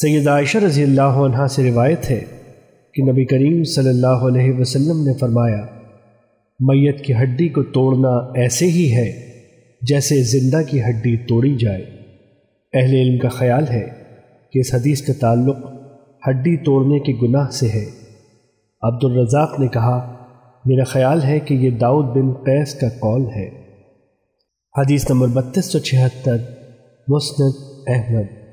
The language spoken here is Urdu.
سید عائشہ رضی اللہ عنہ سے روایت ہے کہ نبی کریم صلی اللہ علیہ وسلم نے فرمایا، میت کی ہڈی کو توڑنا ایسے ہی ہے جیسے زندہ کی ہڈی توڑی جائے۔ اہل علم کا خیال ہے کہ اس حدیث کا تعلق ہڈی توڑنے کے گناہ سے ہے۔ عبد الرزاق نے کہا، میرا خیال ہے کہ یہ داؤد بن قیس کا قول ہے۔ حدیث نمبر بتیس سو چھہتر، مسند احمد۔